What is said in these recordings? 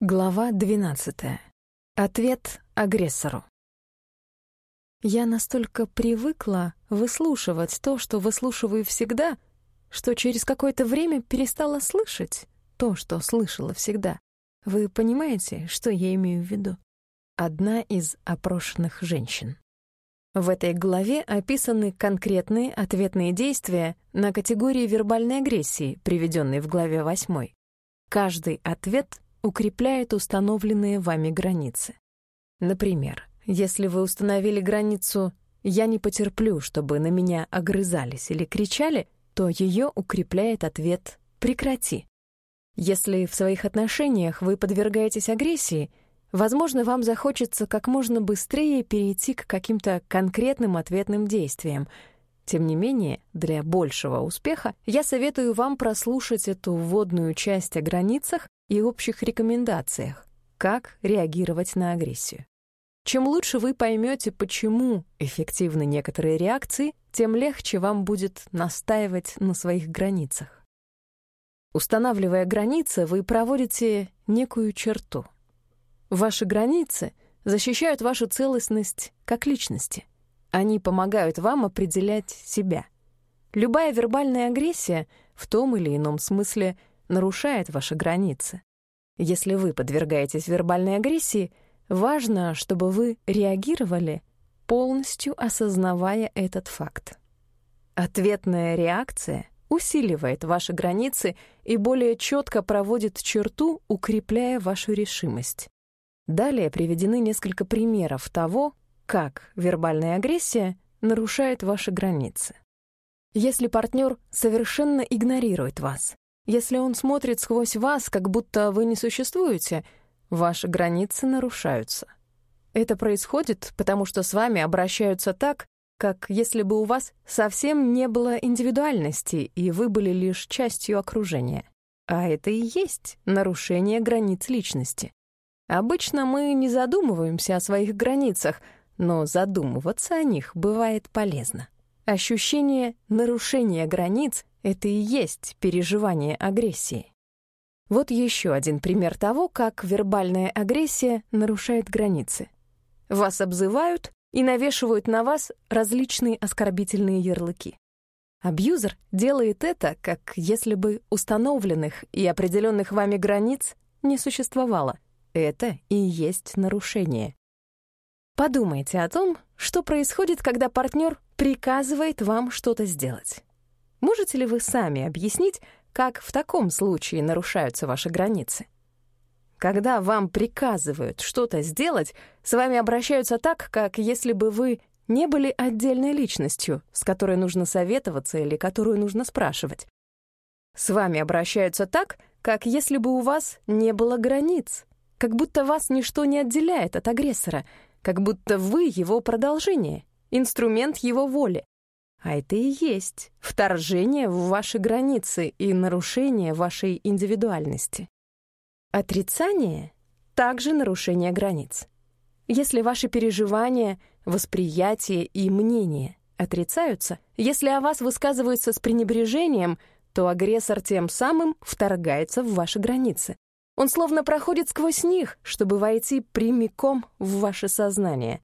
Глава 12. Ответ агрессору. Я настолько привыкла выслушивать то, что выслушиваю всегда, что через какое-то время перестала слышать то, что слышала всегда. Вы понимаете, что я имею в виду? Одна из опрошенных женщин. В этой главе описаны конкретные ответные действия на категории вербальной агрессии, приведенные в главе 8. Каждый ответ укрепляет установленные вами границы. Например, если вы установили границу «я не потерплю, чтобы на меня огрызались или кричали», то ее укрепляет ответ «прекрати». Если в своих отношениях вы подвергаетесь агрессии, возможно, вам захочется как можно быстрее перейти к каким-то конкретным ответным действиям. Тем не менее, для большего успеха я советую вам прослушать эту вводную часть о границах и общих рекомендациях, как реагировать на агрессию. Чем лучше вы поймете, почему эффективны некоторые реакции, тем легче вам будет настаивать на своих границах. Устанавливая границы, вы проводите некую черту. Ваши границы защищают вашу целостность как личности. Они помогают вам определять себя. Любая вербальная агрессия в том или ином смысле нарушает ваши границы. Если вы подвергаетесь вербальной агрессии, важно, чтобы вы реагировали, полностью осознавая этот факт. Ответная реакция усиливает ваши границы и более четко проводит черту, укрепляя вашу решимость. Далее приведены несколько примеров того, как вербальная агрессия нарушает ваши границы. Если партнер совершенно игнорирует вас, если он смотрит сквозь вас, как будто вы не существуете, ваши границы нарушаются. Это происходит, потому что с вами обращаются так, как если бы у вас совсем не было индивидуальности, и вы были лишь частью окружения. А это и есть нарушение границ личности. Обычно мы не задумываемся о своих границах, но задумываться о них бывает полезно. Ощущение нарушения границ это и есть переживание агрессии. Вот еще один пример того, как вербальная агрессия нарушает границы. Вас обзывают и навешивают на вас различные оскорбительные ярлыки. Абьюзер делает это, как если бы установленных и определенных вами границ не существовало. Это и есть нарушение. Подумайте о том, что происходит, когда партнер приказывает вам что-то сделать. Можете ли вы сами объяснить, как в таком случае нарушаются ваши границы? Когда вам приказывают что-то сделать, с вами обращаются так, как если бы вы не были отдельной личностью, с которой нужно советоваться или которую нужно спрашивать. С вами обращаются так, как если бы у вас не было границ, как будто вас ничто не отделяет от агрессора, как будто вы его продолжение, инструмент его воли. А это и есть вторжение в ваши границы и нарушение вашей индивидуальности. Отрицание — также нарушение границ. Если ваши переживания, восприятие и мнение отрицаются, если о вас высказываются с пренебрежением, то агрессор тем самым вторгается в ваши границы. Он словно проходит сквозь них, чтобы войти прямиком в ваше сознание.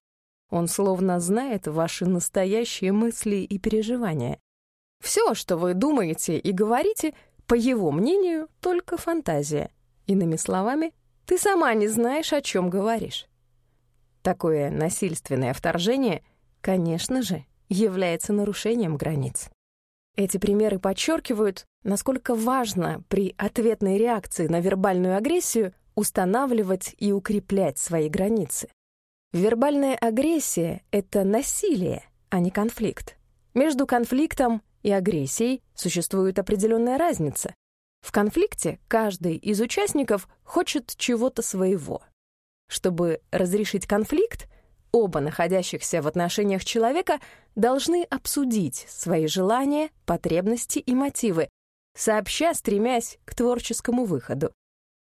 Он словно знает ваши настоящие мысли и переживания. Все, что вы думаете и говорите, по его мнению, только фантазия. Иными словами, ты сама не знаешь, о чем говоришь. Такое насильственное вторжение, конечно же, является нарушением границ. Эти примеры подчеркивают, насколько важно при ответной реакции на вербальную агрессию устанавливать и укреплять свои границы. Вербальная агрессия — это насилие, а не конфликт. Между конфликтом и агрессией существует определенная разница. В конфликте каждый из участников хочет чего-то своего. Чтобы разрешить конфликт, оба находящихся в отношениях человека должны обсудить свои желания, потребности и мотивы, сообща стремясь к творческому выходу.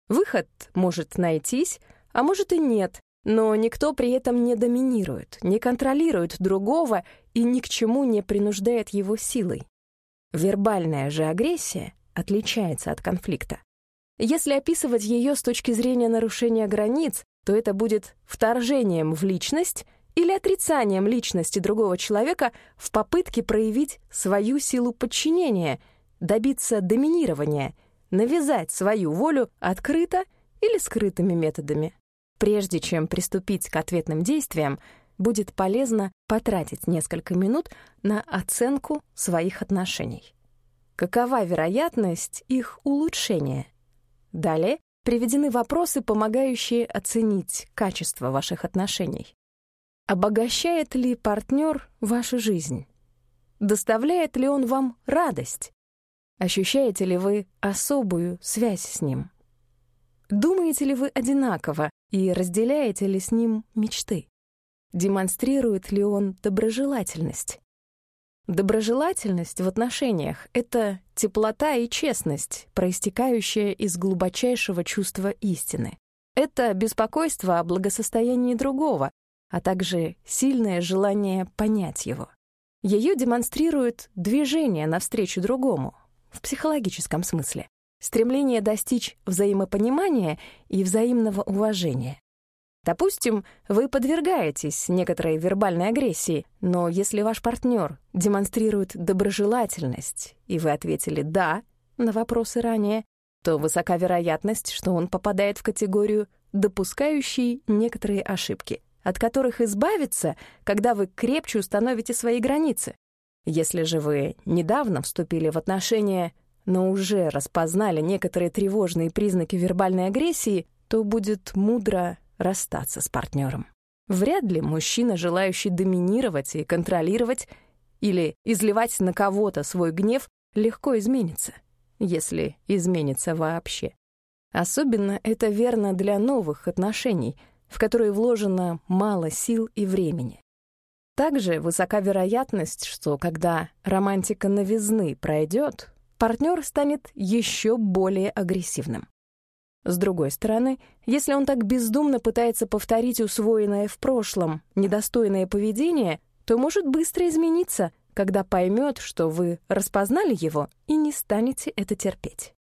Выход может найтись, а может и нет, но никто при этом не доминирует, не контролирует другого и ни к чему не принуждает его силой. Вербальная же агрессия отличается от конфликта. Если описывать ее с точки зрения нарушения границ, то это будет вторжением в личность или отрицанием личности другого человека в попытке проявить свою силу подчинения, добиться доминирования, навязать свою волю открыто или скрытыми методами. Прежде чем приступить к ответным действиям, будет полезно потратить несколько минут на оценку своих отношений. Какова вероятность их улучшения? Далее приведены вопросы, помогающие оценить качество ваших отношений. Обогащает ли партнер вашу жизнь? Доставляет ли он вам радость? Ощущаете ли вы особую связь с ним? Думаете ли вы одинаково и разделяете ли с ним мечты? Демонстрирует ли он доброжелательность? Доброжелательность в отношениях — это теплота и честность, проистекающая из глубочайшего чувства истины. Это беспокойство о благосостоянии другого, а также сильное желание понять его. Ее демонстрирует движение навстречу другому, в психологическом смысле, стремление достичь взаимопонимания и взаимного уважения. Допустим, вы подвергаетесь некоторой вербальной агрессии, но если ваш партнер демонстрирует доброжелательность, и вы ответили «да» на вопросы ранее, то высока вероятность, что он попадает в категорию «допускающий некоторые ошибки», от которых избавиться, когда вы крепче установите свои границы. Если же вы недавно вступили в отношения, но уже распознали некоторые тревожные признаки вербальной агрессии, то будет мудро расстаться с партнером. Вряд ли мужчина, желающий доминировать и контролировать или изливать на кого-то свой гнев, легко изменится, если изменится вообще. Особенно это верно для новых отношений, в которые вложено мало сил и времени. Также высока вероятность, что когда романтика новизны пройдет, партнер станет еще более агрессивным. С другой стороны, если он так бездумно пытается повторить усвоенное в прошлом недостойное поведение, то может быстро измениться, когда поймет, что вы распознали его и не станете это терпеть.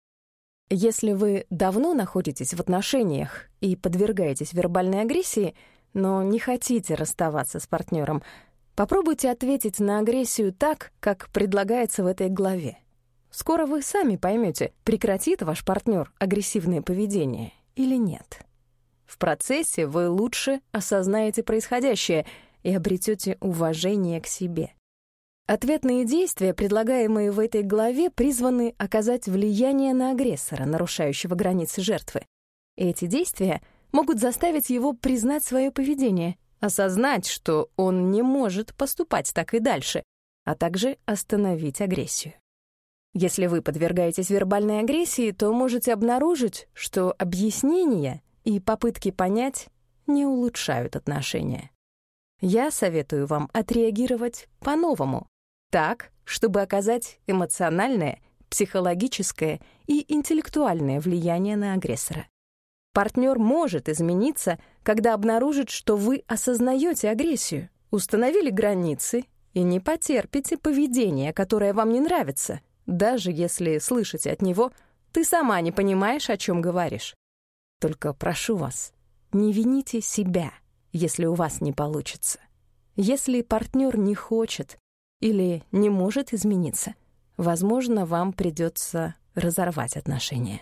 Если вы давно находитесь в отношениях и подвергаетесь вербальной агрессии, но не хотите расставаться с партнером, попробуйте ответить на агрессию так, как предлагается в этой главе. Скоро вы сами поймете, прекратит ваш партнер агрессивное поведение или нет. В процессе вы лучше осознаете происходящее и обретете уважение к себе. Ответные действия, предлагаемые в этой главе, призваны оказать влияние на агрессора, нарушающего границы жертвы. Эти действия могут заставить его признать свое поведение, осознать, что он не может поступать так и дальше, а также остановить агрессию. Если вы подвергаетесь вербальной агрессии, то можете обнаружить, что объяснения и попытки понять не улучшают отношения. Я советую вам отреагировать по-новому, так, чтобы оказать эмоциональное, психологическое и интеллектуальное влияние на агрессора. Партнер может измениться, когда обнаружит, что вы осознаете агрессию, установили границы и не потерпите поведение, которое вам не нравится — даже если слышите от него, ты сама не понимаешь, о чем говоришь. Только прошу вас, не вините себя, если у вас не получится. Если партнер не хочет или не может измениться, возможно, вам придется разорвать отношения.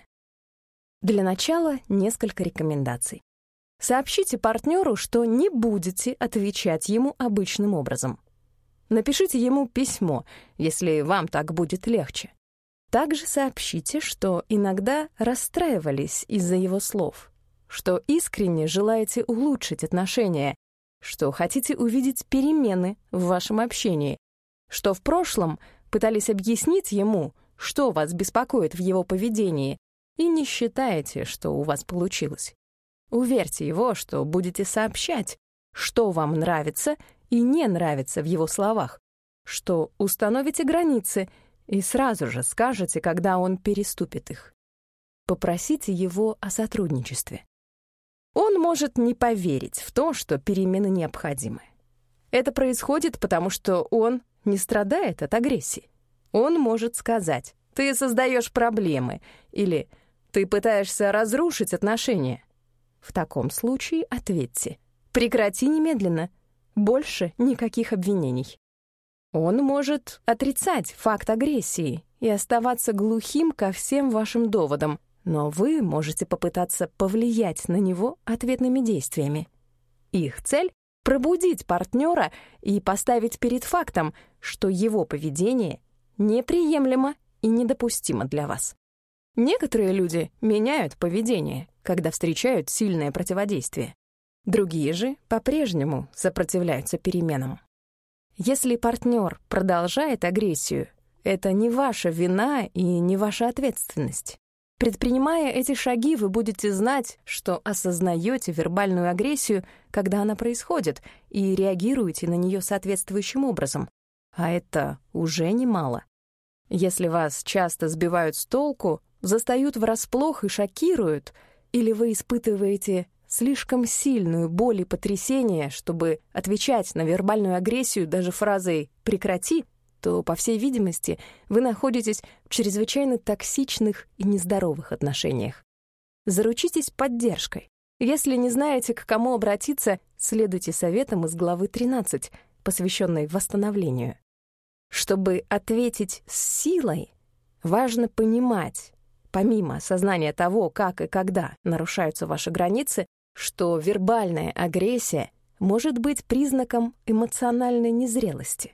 Для начала несколько рекомендаций. Сообщите партнеру, что не будете отвечать ему обычным образом — Напишите ему письмо, если вам так будет легче. Также сообщите, что иногда расстраивались из-за его слов, что искренне желаете улучшить отношения, что хотите увидеть перемены в вашем общении, что в прошлом пытались объяснить ему, что вас беспокоит в его поведении, и не считаете, что у вас получилось. Уверьте его, что будете сообщать, что вам нравится и не нравится в его словах, что установите границы и сразу же скажете, когда он переступит их. Попросите его о сотрудничестве. Он может не поверить в то, что перемены необходимы. Это происходит потому, что он не страдает от агрессии. Он может сказать «ты создаешь проблемы» или Ты пытаешься разрушить отношения. В таком случае ответьте. Прекрати немедленно. Больше никаких обвинений. Он может отрицать факт агрессии и оставаться глухим ко всем вашим доводам, но вы можете попытаться повлиять на него ответными действиями. Их цель — пробудить партнера и поставить перед фактом, что его поведение неприемлемо и недопустимо для вас. Некоторые люди меняют поведение, когда встречают сильное противодействие. Другие же по-прежнему сопротивляются переменам. Если партнер продолжает агрессию, это не ваша вина и не ваша ответственность. Предпринимая эти шаги, вы будете знать, что осознаете вербальную агрессию, когда она происходит, и реагируете на нее соответствующим образом. А это уже немало. Если вас часто сбивают с толку, застают врасплох и шокируют, или вы испытываете слишком сильную боль и потрясение, чтобы отвечать на вербальную агрессию даже фразой «прекрати», то, по всей видимости, вы находитесь в чрезвычайно токсичных и нездоровых отношениях. Заручитесь поддержкой. Если не знаете, к кому обратиться, следуйте советам из главы 13, посвященной восстановлению. Чтобы ответить с силой, важно понимать, помимо осознания того, как и когда нарушаются ваши границы, что вербальная агрессия может быть признаком эмоциональной незрелости.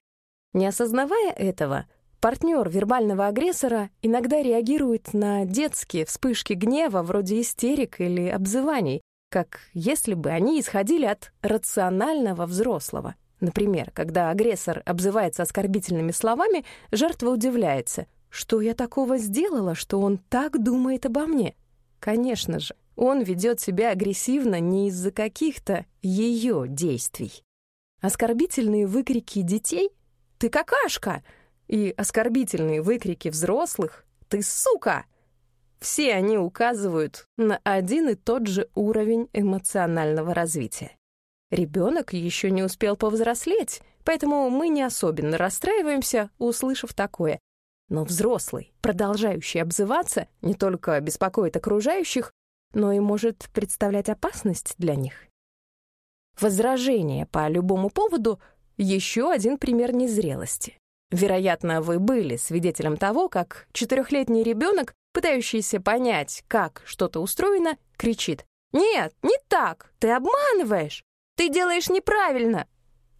Не осознавая этого, партнер вербального агрессора иногда реагирует на детские вспышки гнева вроде истерик или обзываний, как если бы они исходили от рационального взрослого. Например, когда агрессор обзывается оскорбительными словами, жертва удивляется, что я такого сделала, что он так думает обо мне. Конечно же, он ведет себя агрессивно не из-за каких-то ее действий. Оскорбительные выкрики детей «Ты какашка!» и оскорбительные выкрики взрослых «Ты сука!» Все они указывают на один и тот же уровень эмоционального развития. Ребенок еще не успел повзрослеть, поэтому мы не особенно расстраиваемся, услышав такое. Но взрослый, продолжающий обзываться, не только беспокоит окружающих, но и может представлять опасность для них. Возражение по любому поводу — еще один пример незрелости. Вероятно, вы были свидетелем того, как четырехлетний ребенок, пытающийся понять, как что-то устроено, кричит «Нет, не так! Ты обманываешь! Ты делаешь неправильно!»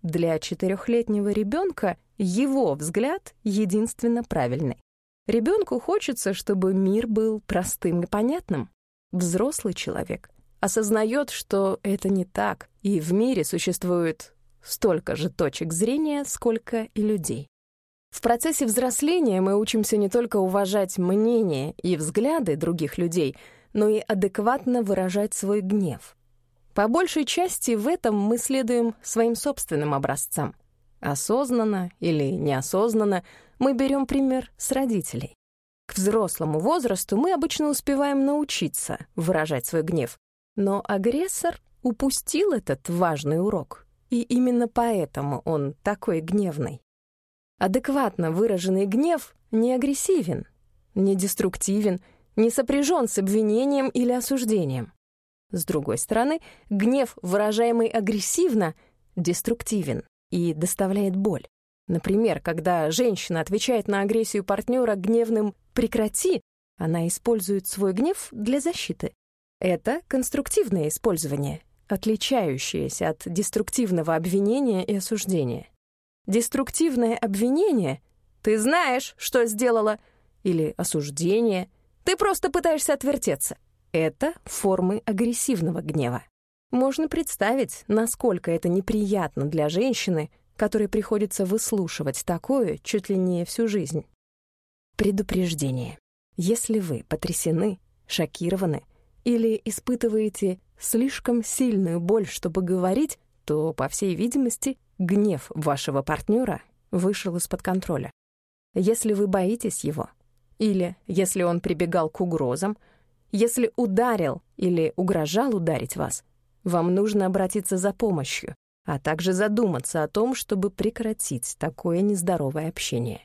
Для четырехлетнего ребенка его взгляд единственно правильный. Ребенку хочется, чтобы мир был простым и понятным. Взрослый человек осознает, что это не так, и в мире существует столько же точек зрения, сколько и людей. В процессе взросления мы учимся не только уважать мнение и взгляды других людей, но и адекватно выражать свой гнев. По большей части в этом мы следуем своим собственным образцам. Осознанно или неосознанно мы берем пример с родителей. К взрослому возрасту мы обычно успеваем научиться выражать свой гнев, но агрессор упустил этот важный урок, и именно поэтому он такой гневный. Адекватно выраженный гнев не агрессивен, не деструктивен, не сопряжен с обвинением или осуждением. С другой стороны, гнев, выражаемый агрессивно, деструктивен и доставляет боль. Например, когда женщина отвечает на агрессию партнера гневным «прекрати», она использует свой гнев для защиты. Это конструктивное использование, отличающееся от деструктивного обвинения и осуждения. Деструктивное обвинение «ты знаешь, что сделала» или осуждение «ты просто пытаешься отвертеться» — это формы агрессивного гнева. Можно представить, насколько это неприятно для женщины, которой приходится выслушивать такое чуть ли не всю жизнь. Предупреждение. Если вы потрясены, шокированы или испытываете слишком сильную боль, чтобы говорить, то, по всей видимости, гнев вашего партнера вышел из-под контроля. Если вы боитесь его, или если он прибегал к угрозам, если ударил или угрожал ударить вас, вам нужно обратиться за помощью, а также задуматься о том, чтобы прекратить такое нездоровое общение.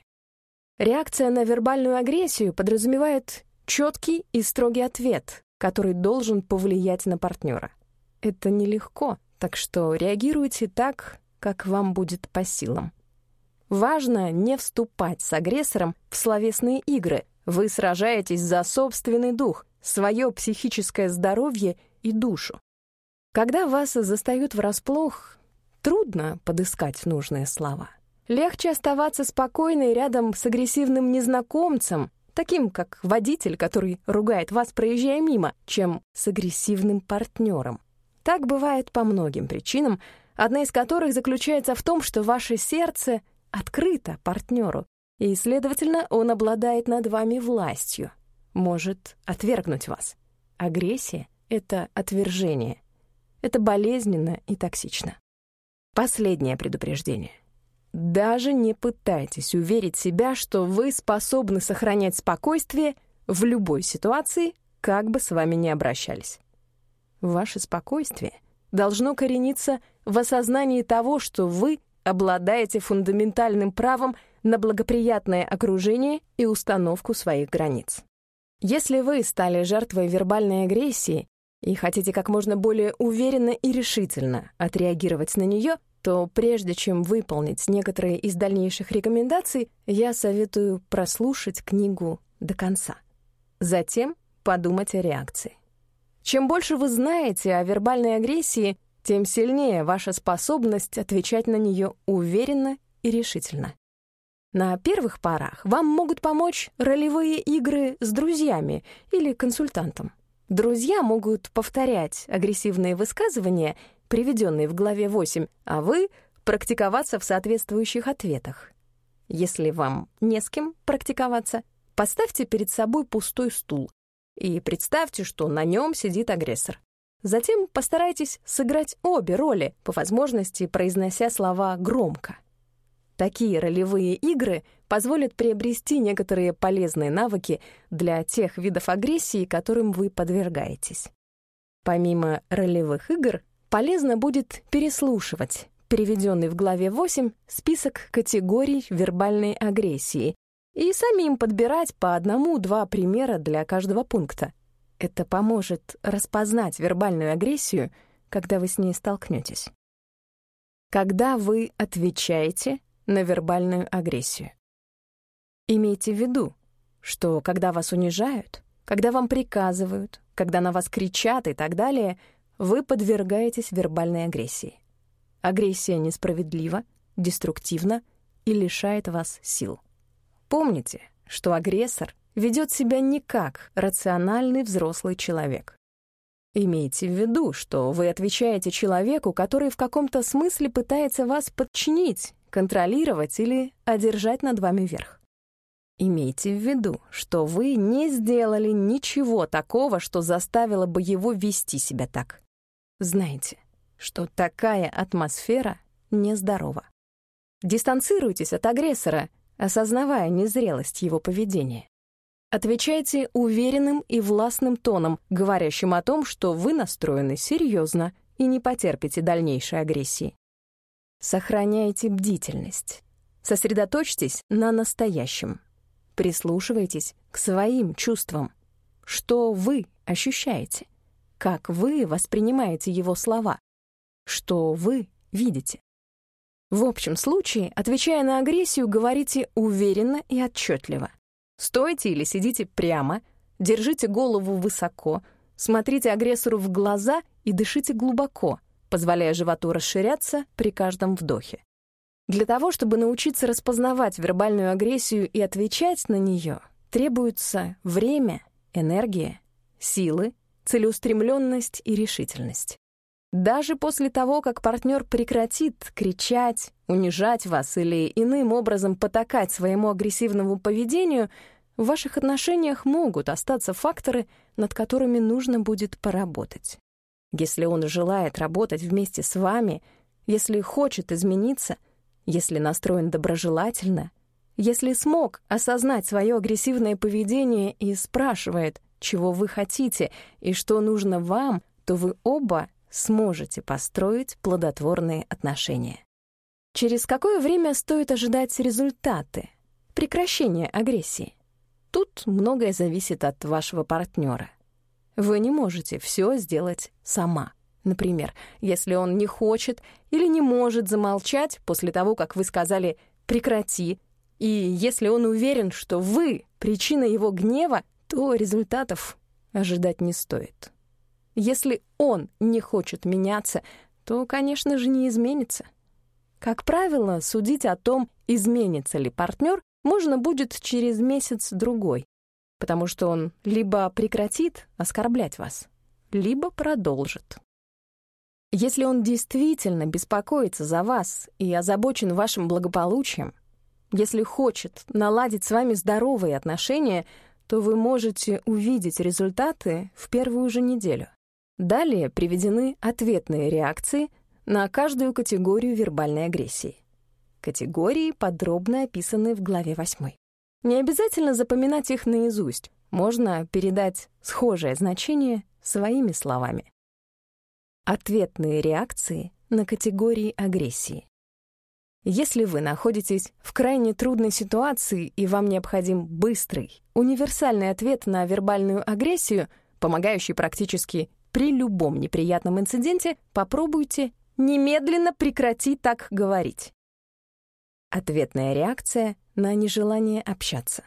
Реакция на вербальную агрессию подразумевает четкий и строгий ответ, который должен повлиять на партнера. Это нелегко, так что реагируйте так, как вам будет по силам. Важно не вступать с агрессором в словесные игры. Вы сражаетесь за собственный дух, свое психическое здоровье и душу. Когда вас застают врасплох, трудно подыскать нужные слова. Легче оставаться спокойной рядом с агрессивным незнакомцем, таким как водитель, который ругает вас, проезжая мимо, чем с агрессивным партнером. Так бывает по многим причинам, одна из которых заключается в том, что ваше сердце открыто партнеру, и, следовательно, он обладает над вами властью, может отвергнуть вас. Агрессия — это отвержение. Это болезненно и токсично. Последнее предупреждение. Даже не пытайтесь уверить себя, что вы способны сохранять спокойствие в любой ситуации, как бы с вами ни обращались. Ваше спокойствие должно корениться в осознании того, что вы обладаете фундаментальным правом на благоприятное окружение и установку своих границ. Если вы стали жертвой вербальной агрессии и хотите как можно более уверенно и решительно отреагировать на нее, то прежде чем выполнить некоторые из дальнейших рекомендаций, я советую прослушать книгу до конца. Затем подумать о реакции. Чем больше вы знаете о вербальной агрессии, тем сильнее ваша способность отвечать на нее уверенно и решительно. На первых порах вам могут помочь ролевые игры с друзьями или консультантом. Друзья могут повторять агрессивные высказывания, приведенные в главе 8, а вы — практиковаться в соответствующих ответах. Если вам не с кем практиковаться, поставьте перед собой пустой стул и представьте, что на нем сидит агрессор. Затем постарайтесь сыграть обе роли, по возможности произнося слова громко. Такие ролевые игры позволят приобрести некоторые полезные навыки для тех видов агрессии, которым вы подвергаетесь. Помимо ролевых игр, полезно будет переслушивать переведенный в главе 8 список категорий вербальной агрессии и самим подбирать по одному-два примера для каждого пункта — это поможет распознать вербальную агрессию, когда вы с ней столкнетесь. Когда вы отвечаете на вербальную агрессию. Имейте в виду, что когда вас унижают, когда вам приказывают, когда на вас кричат и так далее, вы подвергаетесь вербальной агрессии. Агрессия несправедлива, деструктивна и лишает вас сил. Помните, что агрессор ведет себя не как рациональный взрослый человек. Имейте в виду, что вы отвечаете человеку, который в каком-то смысле пытается вас подчинить, контролировать или одержать над вами верх. Имейте в виду, что вы не сделали ничего такого, что заставило бы его вести себя так. Знайте, что такая атмосфера нездорова. Дистанцируйтесь от агрессора, осознавая незрелость его поведения. Отвечайте уверенным и властным тоном, говорящим о том, что вы настроены серьезно и не потерпите дальнейшей агрессии. Сохраняйте бдительность. Сосредоточьтесь на настоящем. Прислушивайтесь к своим чувствам. Что вы ощущаете? Как вы воспринимаете его слова? Что вы видите? В общем случае, отвечая на агрессию, говорите уверенно и отчетливо. Стойте или сидите прямо, держите голову высоко, смотрите агрессору в глаза и дышите глубоко, позволяя животу расширяться при каждом вдохе. Для того, чтобы научиться распознавать вербальную агрессию и отвечать на нее, требуется время, энергия, силы, целеустремленность и решительность. Даже после того, как партнер прекратит кричать, унижать вас или иным образом потакать своему агрессивному поведению, в ваших отношениях могут остаться факторы, над которыми нужно будет поработать. Если он желает работать вместе с вами, если хочет измениться, если настроен доброжелательно, если смог осознать свое агрессивное поведение и спрашивает, чего вы хотите и что нужно вам, то вы оба сможете построить плодотворные отношения. Через какое время стоит ожидать результаты, прекращения агрессии? Тут многое зависит от вашего партнера. Вы не можете все сделать сама. Например, если он не хочет или не может замолчать после того, как вы сказали «прекрати», и если он уверен, что вы — причина его гнева, то результатов ожидать не стоит. Если он не хочет меняться, то, конечно же, не изменится. Как правило, судить о том, изменится ли партнер, можно будет через месяц-другой, потому что он либо прекратит оскорблять вас, либо продолжит. Если он действительно беспокоится за вас и озабочен вашим благополучием, если хочет наладить с вами здоровые отношения, то вы можете увидеть результаты в первую же неделю. Далее приведены ответные реакции на каждую категорию вербальной агрессии. Категории подробно описаны в главе 8. Не обязательно запоминать их наизусть, можно передать схожее значение своими словами. Ответные реакции на категории агрессии. Если вы находитесь в крайне трудной ситуации и вам необходим быстрый, универсальный ответ на вербальную агрессию, помогающий практически при любом неприятном инциденте, попробуйте немедленно прекратить так говорить. Ответная реакция на нежелание общаться.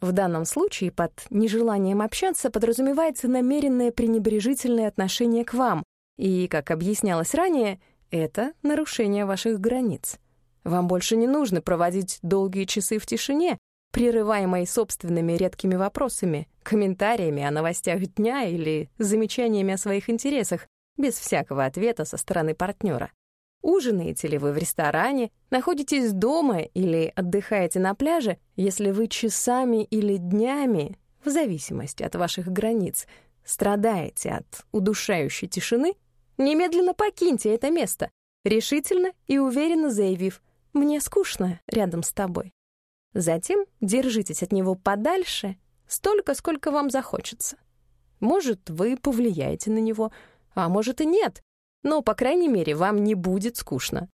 В данном случае под нежеланием общаться подразумевается намеренное пренебрежительное отношение к вам, и, как объяснялось ранее, это нарушение ваших границ. Вам больше не нужно проводить долгие часы в тишине, прерываемой собственными редкими вопросами, комментариями о новостях дня или замечаниями о своих интересах, без всякого ответа со стороны партнера. Ужинаете ли вы в ресторане, находитесь дома или отдыхаете на пляже, если вы часами или днями, в зависимости от ваших границ, страдаете от удушающей тишины, Немедленно покиньте это место, решительно и уверенно заявив «Мне скучно рядом с тобой». Затем держитесь от него подальше столько, сколько вам захочется. Может, вы повлияете на него, а может и нет, но, по крайней мере, вам не будет скучно.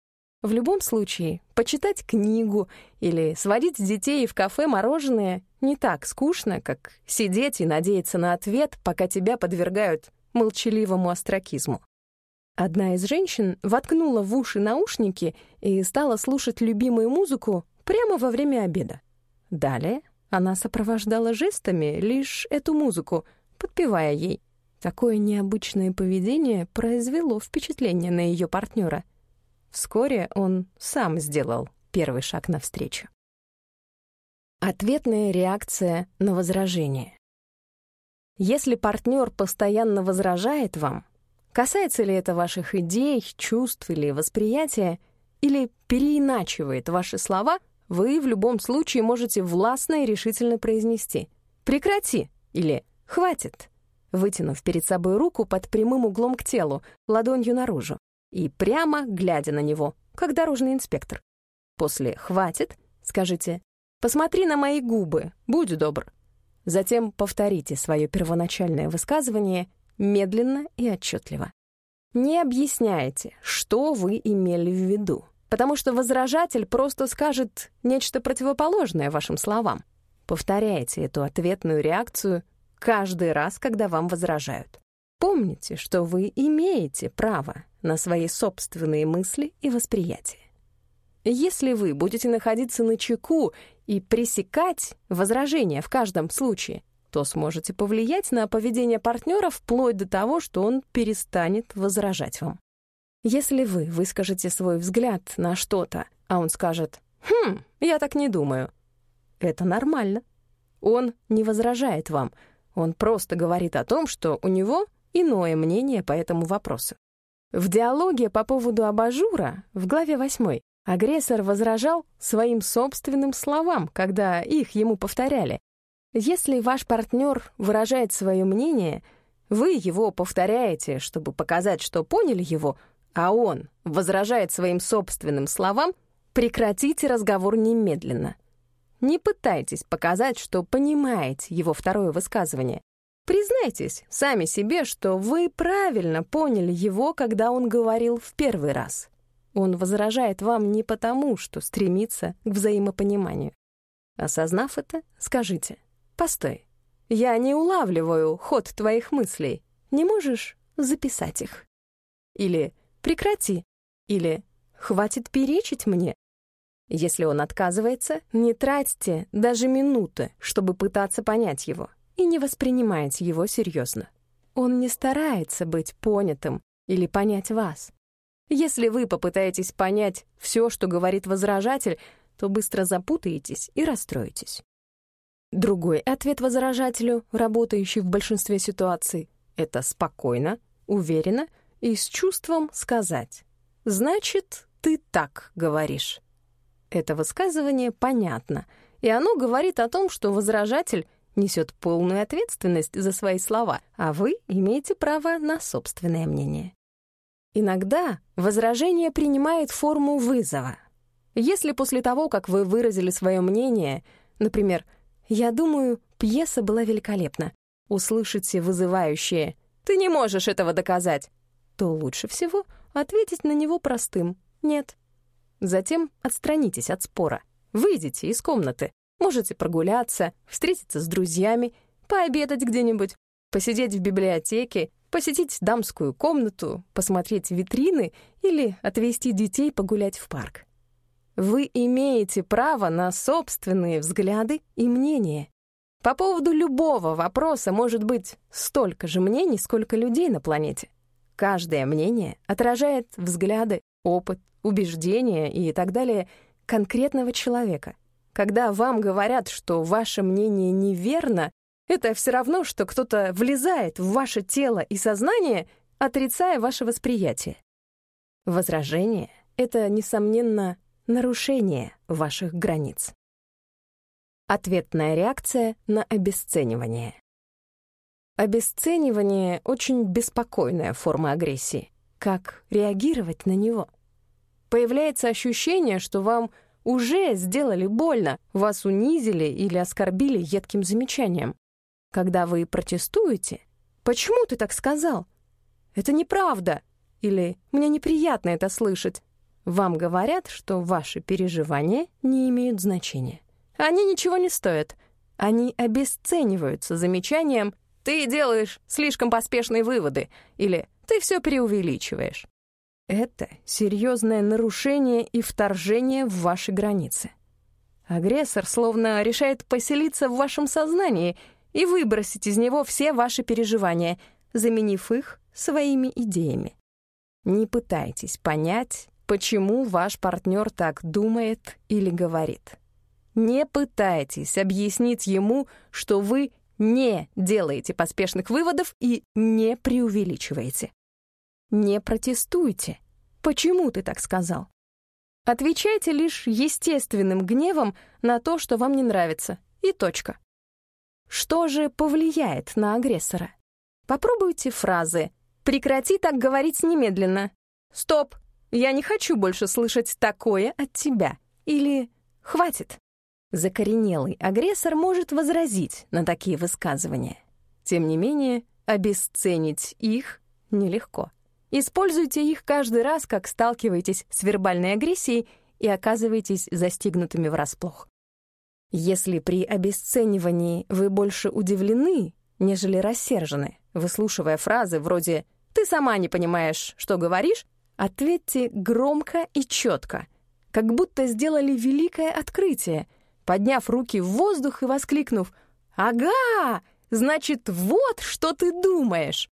В любом случае, почитать книгу или сводить детей в кафе мороженое не так скучно, как сидеть и надеяться на ответ, пока тебя подвергают молчаливому остракизму. Одна из женщин воткнула в уши наушники и стала слушать любимую музыку прямо во время обеда. Далее она сопровождала жестами лишь эту музыку, подпевая ей. Такое необычное поведение произвело впечатление на ее партнера. Вскоре он сам сделал первый шаг навстречу. Ответная реакция на возражение. Если партнер постоянно возражает вам, Касается ли это ваших идей, чувств или восприятия, или переиначивает ваши слова, вы в любом случае можете властно и решительно произнести «прекрати» или «хватит», вытянув перед собой руку под прямым углом к телу, ладонью наружу, и прямо глядя на него, как дорожный инспектор. После «хватит» скажите «посмотри на мои губы, будь добр». Затем повторите свое первоначальное высказывание медленно и отчетливо. Не объясняйте, что вы имели в виду, потому что возражатель просто скажет нечто противоположное вашим словам. Повторяйте эту ответную реакцию каждый раз, когда вам возражают. Помните, что вы имеете право на свои собственные мысли и восприятия. Если вы будете находиться на чеку и пресекать возражения в каждом случае, то сможете повлиять на поведение партнера вплоть до того, что он перестанет возражать вам. Если вы выскажете свой взгляд на что-то, а он скажет «Хм, я так не думаю», это нормально. Он не возражает вам, он просто говорит о том, что у него иное мнение по этому вопросу. В диалоге по поводу абажура в главе 8 агрессор возражал своим собственным словам, когда их ему повторяли, если ваш партнер выражает свое мнение, вы его повторяете, чтобы показать, что поняли его, а он возражает своим собственным словам, прекратите разговор немедленно. Не пытайтесь показать, что понимаете его второе высказывание. Признайтесь сами себе, что вы правильно поняли его, когда он говорил в первый раз. Он возражает вам не потому, что стремится к взаимопониманию. Осознав это, скажите «Постой, я не улавливаю ход твоих мыслей. Не можешь записать их?» Или «Прекрати» или «Хватит перечить мне». Если он отказывается, не тратьте даже минуты, чтобы пытаться понять его, и не воспринимайте его серьезно. Он не старается быть понятым или понять вас. Если вы попытаетесь понять все, что говорит возражатель, то быстро запутаетесь и расстроитесь. Другой ответ возражателю, работающий в большинстве ситуаций, это спокойно, уверенно и с чувством сказать «Значит, ты так говоришь». Это высказывание понятно, и оно говорит о том, что возражатель несет полную ответственность за свои слова, а вы имеете право на собственное мнение. Иногда возражение принимает форму вызова. Если после того, как вы выразили свое мнение, например, «Я думаю, пьеса была великолепна», услышите вызывающее «Ты не можешь этого доказать», то лучше всего ответить на него простым «нет». Затем отстранитесь от спора, выйдите из комнаты, можете прогуляться, встретиться с друзьями, пообедать где-нибудь, посидеть в библиотеке, посетить дамскую комнату, посмотреть витрины или отвезти детей погулять в парк. Вы имеете право на собственные взгляды и мнения. По поводу любого вопроса может быть столько же мнений, сколько людей на планете. Каждое мнение отражает взгляды, опыт, убеждения и так далее конкретного человека. Когда вам говорят, что ваше мнение неверно, это все равно, что кто-то влезает в ваше тело и сознание, отрицая ваше восприятие. Возражение — это, несомненно, нарушение ваших границ. Ответная реакция на обесценивание. Обесценивание — очень беспокойная форма агрессии. Как реагировать на него? Появляется ощущение, что вам уже сделали больно, вас унизили или оскорбили едким замечанием. Когда вы протестуете, «Почему ты так сказал?» «Это неправда!» или «Мне неприятно это слышать», вам говорят, что ваши переживания не имеют значения. Они ничего не стоят. Они обесцениваются замечанием «ты делаешь слишком поспешные выводы» или «ты все преувеличиваешь». Это серьезное нарушение и вторжение в ваши границы. Агрессор словно решает поселиться в вашем сознании и выбросить из него все ваши переживания, заменив их своими идеями. Не пытайтесь понять, почему ваш партнер так думает или говорит. Не пытайтесь объяснить ему, что вы не делаете поспешных выводов и не преувеличиваете. Не протестуйте. Почему ты так сказал? Отвечайте лишь естественным гневом на то, что вам не нравится, и точка. Что же повлияет на агрессора? Попробуйте фразы «Прекрати так говорить немедленно», «Стоп, я не хочу больше слышать такое от тебя» или «Хватит». Закоренелый агрессор может возразить на такие высказывания. Тем не менее, обесценить их нелегко. Используйте их каждый раз, как сталкиваетесь с вербальной агрессией и оказываетесь застигнутыми врасплох. Если при обесценивании вы больше удивлены, нежели рассержены, выслушивая фразы вроде «ты сама не понимаешь, что говоришь», ответьте громко и четко, как будто сделали великое открытие, подняв руки в воздух и воскликнув «Ага! Значит, вот что ты думаешь!»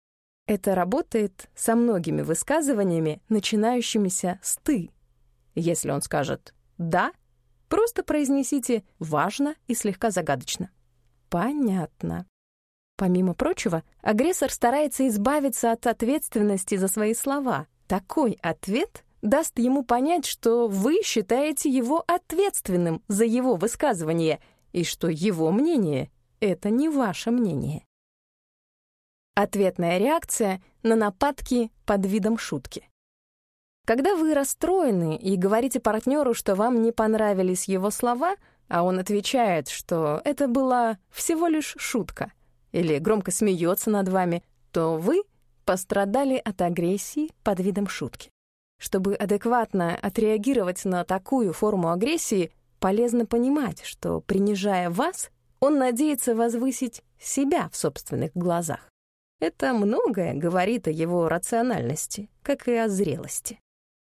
Это работает со многими высказываниями, начинающимися с «ты». Если он скажет «да», просто произнесите «важно» и слегка загадочно. Понятно. Помимо прочего, агрессор старается избавиться от ответственности за свои слова. Такой ответ даст ему понять, что вы считаете его ответственным за его высказывание и что его мнение — это не ваше мнение. Ответная реакция на нападки под видом шутки. Когда вы расстроены и говорите партнеру, что вам не понравились его слова, а он отвечает, что это была всего лишь шутка, или громко смеется над вами, то вы пострадали от агрессии под видом шутки. Чтобы адекватно отреагировать на такую форму агрессии, полезно понимать, что, принижая вас, он надеется возвысить себя в собственных глазах. Это многое говорит о его рациональности, как и о зрелости.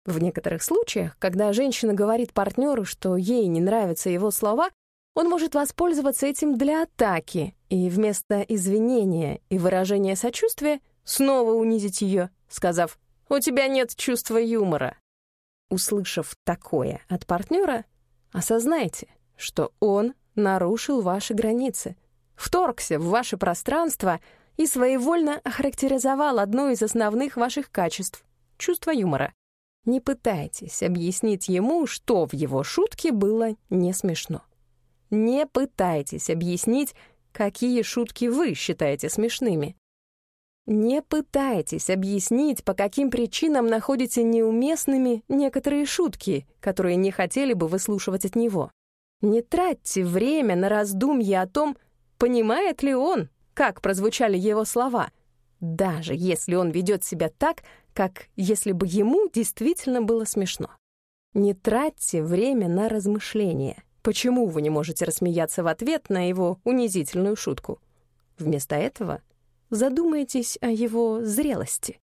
В некоторых случаях, когда женщина говорит партнеру, что ей не нравятся его слова, он может воспользоваться этим для атаки и вместо извинения и выражения сочувствия снова унизить ее, сказав «У тебя нет чувства юмора». Услышав такое от партнера, осознайте, что он нарушил ваши границы, вторгся в ваше пространство и своевольно охарактеризовал одно из основных ваших качеств — чувство юмора. Не пытайтесь объяснить ему, что в его шутке было не смешно. Не пытайтесь объяснить, какие шутки вы считаете смешными. Не пытайтесь объяснить, по каким причинам находите неуместными некоторые шутки, которые не хотели бы выслушивать от него. Не тратьте время на раздумья о том, понимает ли он, как прозвучали его слова, даже если он ведет себя так, как если бы ему действительно было смешно. Не тратьте время на размышления. Почему вы не можете рассмеяться в ответ на его унизительную шутку? Вместо этого задумайтесь о его зрелости.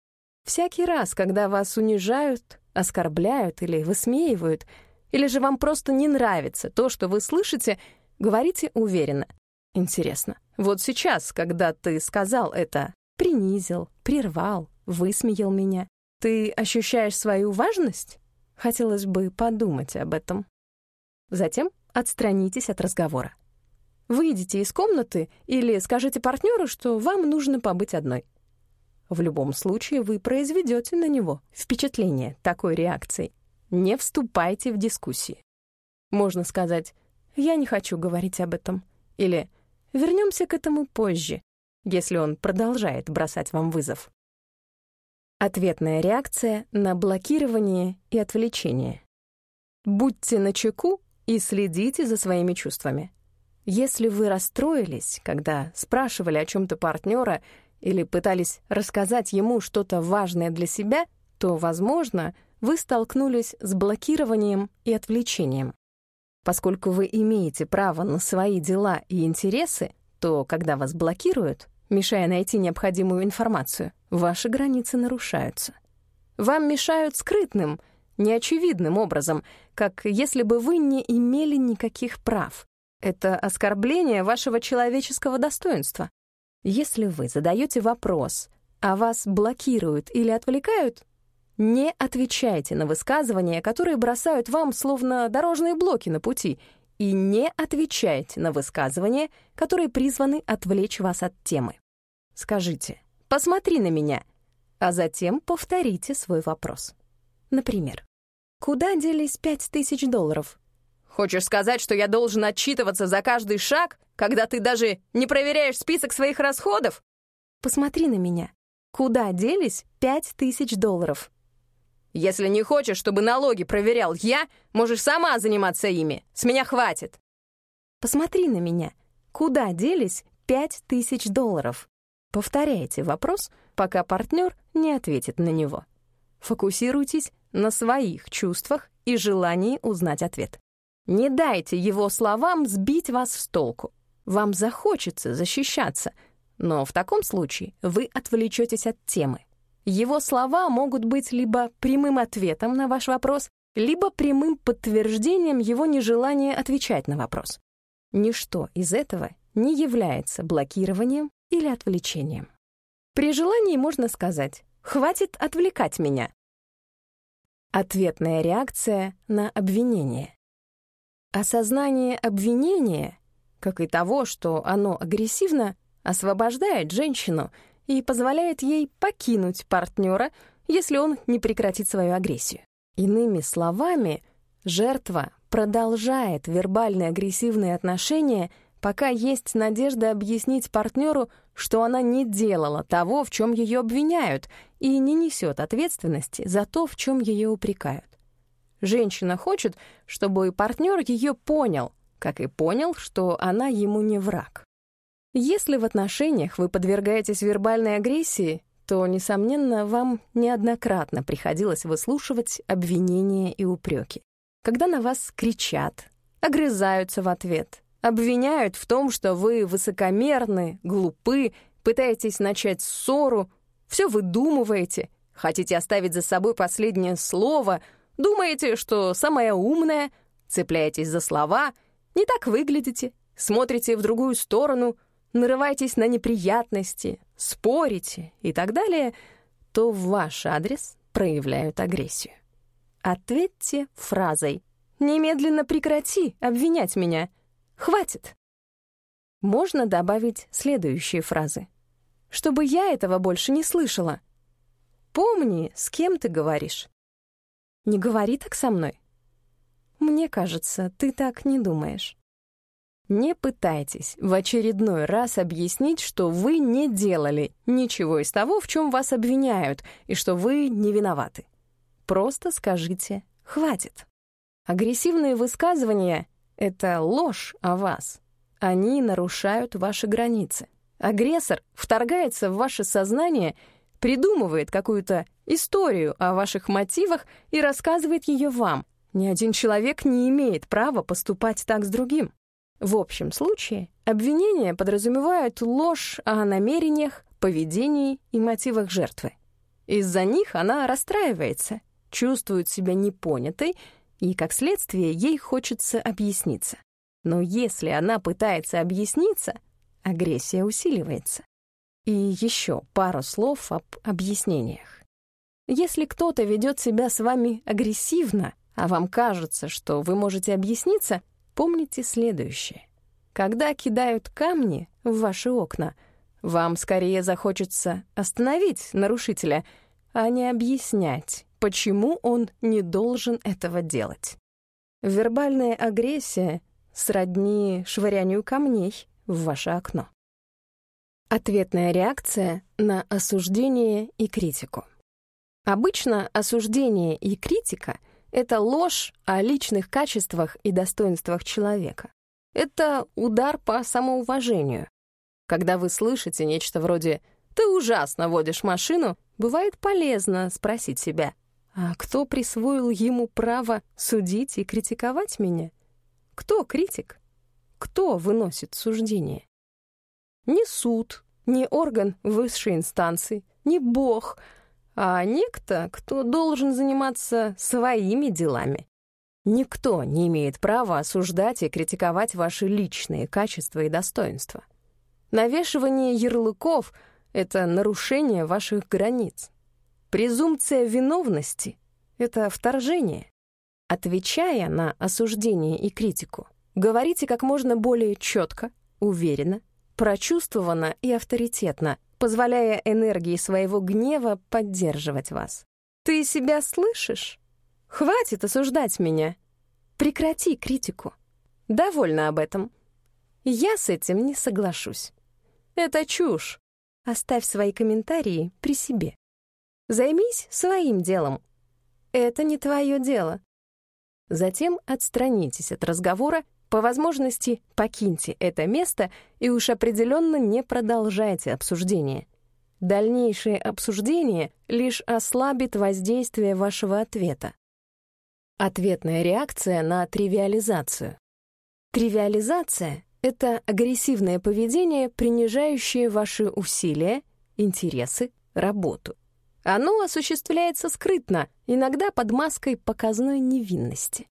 Всякий раз, когда вас унижают, оскорбляют или высмеивают, или же вам просто не нравится то, что вы слышите, говорите уверенно. Интересно, вот сейчас, когда ты сказал это, принизил, прервал, высмеял меня. Ты ощущаешь свою важность? Хотелось бы подумать об этом. Затем отстранитесь от разговора. Выйдите из комнаты или скажите партнеру, что вам нужно побыть одной. В любом случае вы произведете на него впечатление такой реакцией. Не вступайте в дискуссии. Можно сказать «я не хочу говорить об этом» или «вернемся к этому позже», если он продолжает бросать вам вызов. Ответная реакция на блокирование и отвлечение. Будьте начеку и следите за своими чувствами. Если вы расстроились, когда спрашивали о чем-то партнера или пытались рассказать ему что-то важное для себя, то, возможно, вы столкнулись с блокированием и отвлечением. Поскольку вы имеете право на свои дела и интересы, то, когда вас блокируют, мешая найти необходимую информацию, ваши границы нарушаются. Вам мешают скрытным, неочевидным образом, как если бы вы не имели никаких прав. Это оскорбление вашего человеческого достоинства. Если вы задаете вопрос, а вас блокируют или отвлекают, не отвечайте на высказывания, которые бросают вам словно дорожные блоки на пути, и не отвечайте на высказывания, которые призваны отвлечь вас от темы. Скажите «посмотри на меня», а затем повторите свой вопрос. Например, «Куда делись пять тысяч долларов?» «Хочешь сказать, что я должен отчитываться за каждый шаг, когда ты даже не проверяешь список своих расходов?» «Посмотри на меня. Куда делись пять тысяч долларов?» «Если не хочешь, чтобы налоги проверял я, можешь сама заниматься ими. С меня хватит». «Посмотри на меня. Куда делись пять тысяч долларов?» Повторяйте вопрос, пока партнер не ответит на него. Фокусируйтесь на своих чувствах и желании узнать ответ. Не дайте его словам сбить вас с толку. Вам захочется защищаться, но в таком случае вы отвлечетесь от темы. Его слова могут быть либо прямым ответом на ваш вопрос, либо прямым подтверждением его нежелания отвечать на вопрос. Ничто из этого не является блокированием или отвлечением. При желании можно сказать «хватит отвлекать меня». Ответная реакция на обвинение. Осознание обвинения, как и того, что оно агрессивно, освобождает женщину и позволяет ей покинуть партнера, если он не прекратит свою агрессию. Иными словами, жертва продолжает вербальные агрессивные отношения пока есть надежда объяснить партнеру, что она не делала того, в чем ее обвиняют, и не несет ответственности за то, в чем ее упрекают. Женщина хочет, чтобы партнер ее понял, как и понял, что она ему не враг. Если в отношениях вы подвергаетесь вербальной агрессии, то, несомненно, вам неоднократно приходилось выслушивать обвинения и упреки. Когда на вас кричат, огрызаются в ответ, обвиняют в том, что вы высокомерны, глупы, пытаетесь начать ссору, все выдумываете, хотите оставить за собой последнее слово, думаете, что самое умное, цепляетесь за слова, не так выглядите, смотрите в другую сторону, нарываетесь на неприятности, спорите и так далее, то в ваш адрес проявляют агрессию. Ответьте фразой «Немедленно прекрати обвинять меня. Хватит». Можно добавить следующие фразы. «Чтобы я этого больше не слышала. Помни, с кем ты говоришь. Не говори так со мной. Мне кажется, ты так не думаешь». Не пытайтесь в очередной раз объяснить, что вы не делали ничего из того, в чем вас обвиняют, и что вы не виноваты. Просто скажите «хватит». Агрессивные высказывания — это ложь о вас. Они нарушают ваши границы. Агрессор вторгается в ваше сознание, придумывает какую-то историю о ваших мотивах и рассказывает ее вам. Ни один человек не имеет права поступать так с другим. В общем случае обвинения подразумевают ложь о намерениях, поведении и мотивах жертвы. Из-за них она расстраивается — чувствует себя непонятой, и, как следствие, ей хочется объясниться. Но если она пытается объясниться, агрессия усиливается. И еще пару слов об объяснениях. Если кто-то ведет себя с вами агрессивно, а вам кажется, что вы можете объясниться, помните следующее. Когда кидают камни в ваши окна, вам скорее захочется остановить нарушителя, а не объяснять, почему он не должен этого делать. Вербальная агрессия сродни швырянию камней в ваше окно. Ответная реакция на осуждение и критику. Обычно осуждение и критика — это ложь о личных качествах и достоинствах человека. Это удар по самоуважению. Когда вы слышите нечто вроде «ты ужасно водишь машину», бывает полезно спросить себя, а кто присвоил ему право судить и критиковать меня? Кто критик? Кто выносит суждение? Не суд, не орган высшей инстанции, не Бог, а некто, кто должен заниматься своими делами. Никто не имеет права осуждать и критиковать ваши личные качества и достоинства. Навешивание ярлыков — это нарушение ваших границ. Презумпция виновности — это вторжение. Отвечая на осуждение и критику, говорите как можно более четко, уверенно, прочувствованно и авторитетно, позволяя энергии своего гнева поддерживать вас. «Ты себя слышишь? Хватит осуждать меня. Прекрати критику. Довольно об этом. Я с этим не соглашусь. Это чушь. Оставь свои комментарии при себе. Займись своим делом. Это не твое дело. Затем отстранитесь от разговора, по возможности покиньте это место и уж определенно не продолжайте обсуждение. Дальнейшее обсуждение лишь ослабит воздействие вашего ответа. Ответная реакция на тривиализацию. Тривиализация — это агрессивное поведение, принижающее ваши усилия, интересы, работу. Оно осуществляется скрытно, иногда под маской показной невинности.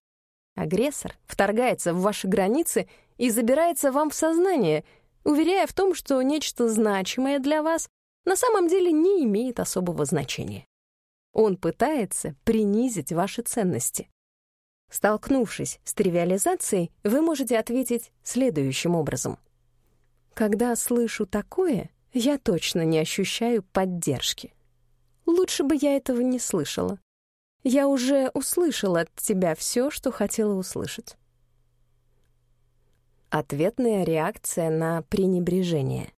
Агрессор вторгается в ваши границы и забирается вам в сознание, уверяя в том, что нечто значимое для вас на самом деле не имеет особого значения. Он пытается принизить ваши ценности. Столкнувшись с тривиализацией, вы можете ответить следующим образом. «Когда слышу такое, я точно не ощущаю поддержки». Лучше бы я этого не слышала. Я уже услышала от тебя все, что хотела услышать. Ответная реакция на пренебрежение.